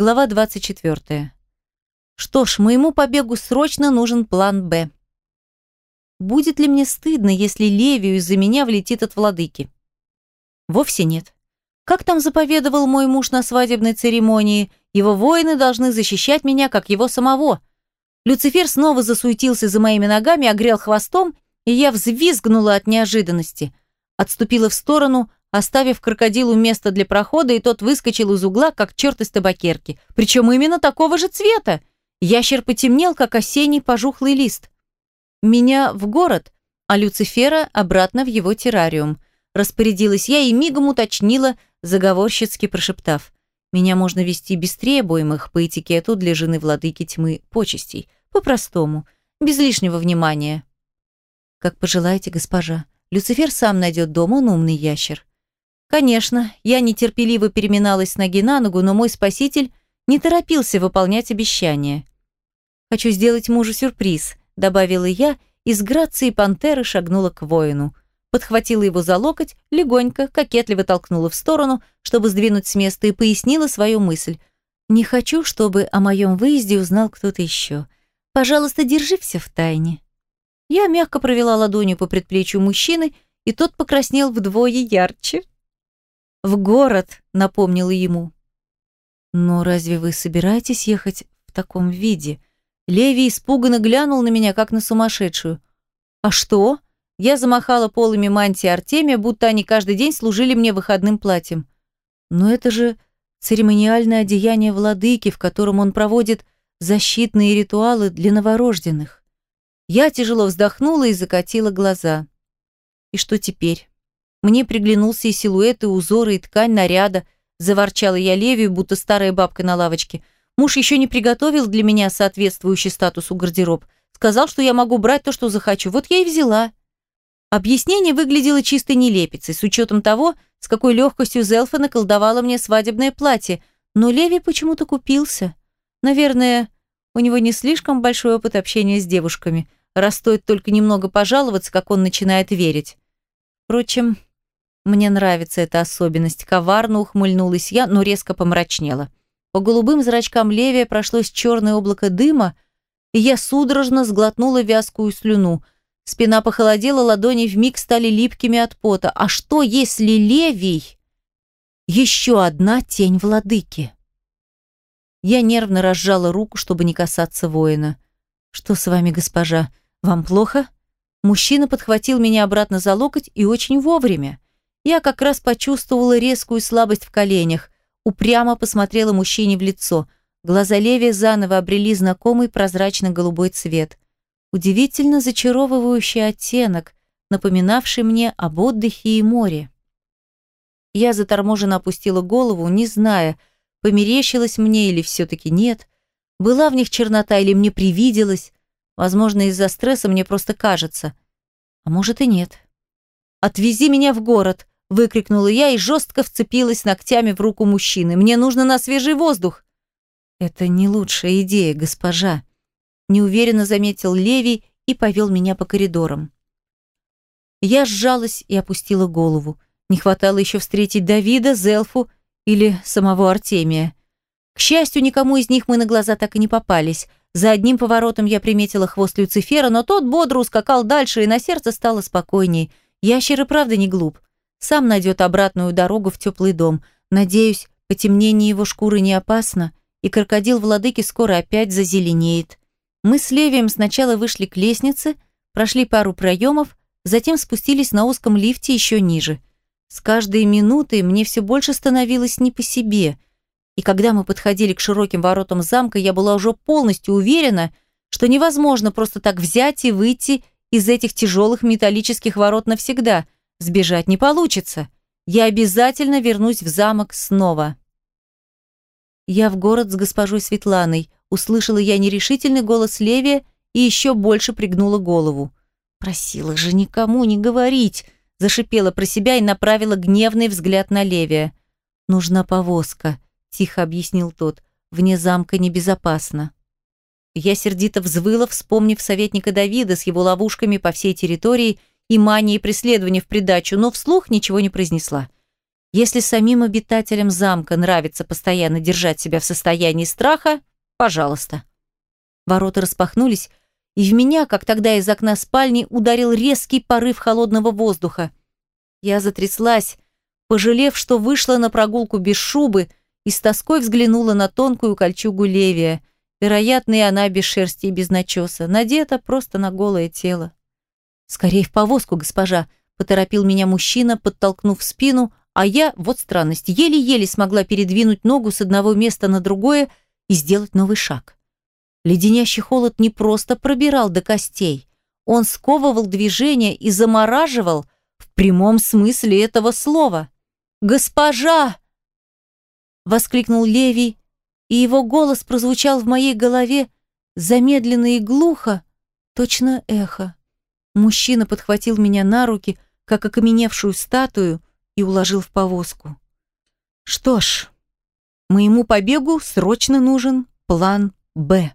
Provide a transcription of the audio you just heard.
Глава 24. Что ж, моему побегу срочно нужен план «Б». Будет ли мне стыдно, если Левию из-за меня влетит от владыки? Вовсе нет. Как там заповедовал мой муж на свадебной церемонии, его воины должны защищать меня, как его самого. Люцифер снова засуетился за моими ногами, огрел хвостом, и я взвизгнула от неожиданности. Отступила в сторону, оставив крокодилу место для прохода, и тот выскочил из угла, как черт из табакерки. Причем именно такого же цвета. Ящер потемнел, как осенний пожухлый лист. Меня в город, а Люцифера обратно в его террариум. Распорядилась я и мигом уточнила, заговорщицки прошептав. Меня можно вести без требуемых по этикету для жены владыки тьмы почестей. По-простому, без лишнего внимания. Как пожелаете, госпожа. Люцифер сам найдет дом, он умный ящер. Конечно, я нетерпеливо переминалась ноги на ногу, но мой спаситель не торопился выполнять обещание. «Хочу сделать мужу сюрприз», — добавила я, и с грацией пантеры шагнула к воину. Подхватила его за локоть, легонько, кокетливо толкнула в сторону, чтобы сдвинуть с места, и пояснила свою мысль. «Не хочу, чтобы о моем выезде узнал кто-то еще. Пожалуйста, держи все в тайне». Я мягко провела ладонью по предплечью мужчины, и тот покраснел вдвое ярче. «В город», — напомнила ему. «Но разве вы собираетесь ехать в таком виде?» Леви испуганно глянул на меня, как на сумасшедшую. «А что?» Я замахала полами мантии Артемия, будто они каждый день служили мне выходным платьем. «Но это же церемониальное одеяние владыки, в котором он проводит защитные ритуалы для новорожденных». Я тяжело вздохнула и закатила глаза. «И что теперь?» Мне приглянулся и силуэты, и узоры, и ткань наряда. Заворчала я Левию, будто старая бабка на лавочке. Муж еще не приготовил для меня соответствующий статусу гардероб. Сказал, что я могу брать то, что захочу. Вот я и взяла. Объяснение выглядело чистой нелепицей, с учетом того, с какой легкостью Зелфа наколдовала мне свадебное платье. Но Леви почему-то купился. Наверное, у него не слишком большой опыт общения с девушками, раз стоит только немного пожаловаться, как он начинает верить. Впрочем, мне нравится эта особенность. Коварно ухмыльнулась я, но резко помрачнела. По голубым зрачкам Левия прошлось черное облако дыма, и я судорожно сглотнула вязкую слюну. Спина похолодела, ладони вмиг стали липкими от пота. А что, если Левий... Еще одна тень владыки. Я нервно разжала руку, чтобы не касаться воина. «Что с вами, госпожа? Вам плохо?» Мужчина подхватил меня обратно за локоть и очень вовремя. Я как раз почувствовала резкую слабость в коленях упрямо посмотрела мужчине в лицо. Глаза Леви заново обрели знакомый прозрачно-голубой цвет. Удивительно зачаровывающий оттенок, напоминавший мне об отдыхе и море. Я заторможенно опустила голову, не зная, померещилось мне или все-таки нет. Была в них чернота или мне привиделась. Возможно, из-за стресса мне просто кажется. А может и нет. «Отвези меня в город», выкрикнула я и жестко вцепилась ногтями в руку мужчины. Мне нужно на свежий воздух. Это не лучшая идея, госпожа, неуверенно заметил Леви и повел меня по коридорам. Я сжалась и опустила голову. Не хватало еще встретить Давида, Зелфу или самого Артемия. К счастью, никому из них мы на глаза так и не попались. За одним поворотом я приметила хвост Люцифера, но тот бодро ускакал дальше, и на сердце стало спокойней. Ящер и правда не глуп. Сам найдет обратную дорогу в теплый дом. Надеюсь, потемнение его шкуры не опасно, и крокодил владыки скоро опять зазеленеет. Мы с Левием сначала вышли к лестнице, прошли пару проемов, затем спустились на узком лифте еще ниже. С каждой минутой мне все больше становилось не по себе. И когда мы подходили к широким воротам замка, я была уже полностью уверена, что невозможно просто так взять и выйти из этих тяжелых металлических ворот навсегда – Сбежать не получится. Я обязательно вернусь в замок снова. Я в город с госпожой Светланой. Услышала я нерешительный голос Левия и еще больше пригнула голову. Просила же никому не говорить, зашипела про себя и направила гневный взгляд на Левия. Нужна повозка, тихо объяснил тот. Вне замка небезопасно. Я сердито взвыла, вспомнив советника Давида с его ловушками по всей территории и манией преследования в придачу, но вслух ничего не произнесла. Если самим обитателям замка нравится постоянно держать себя в состоянии страха, пожалуйста. Ворота распахнулись, и в меня, как тогда из окна спальни, ударил резкий порыв холодного воздуха. Я затряслась, пожалев, что вышла на прогулку без шубы и с тоской взглянула на тонкую кольчугу Левия. Вероятно, и она без шерсти и без начеса, надета просто на голое тело. «Скорее в повозку, госпожа», — поторопил меня мужчина, подтолкнув спину, а я, вот странность, еле-еле смогла передвинуть ногу с одного места на другое и сделать новый шаг. Леденящий холод не просто пробирал до костей. Он сковывал движение и замораживал в прямом смысле этого слова. «Госпожа!» Воскликнул Левий, и его голос прозвучал в моей голове замедленно и глухо, точно эхо. Мужчина подхватил меня на руки, как окаменевшую статую, и уложил в повозку. Что ж, моему побегу срочно нужен план «Б».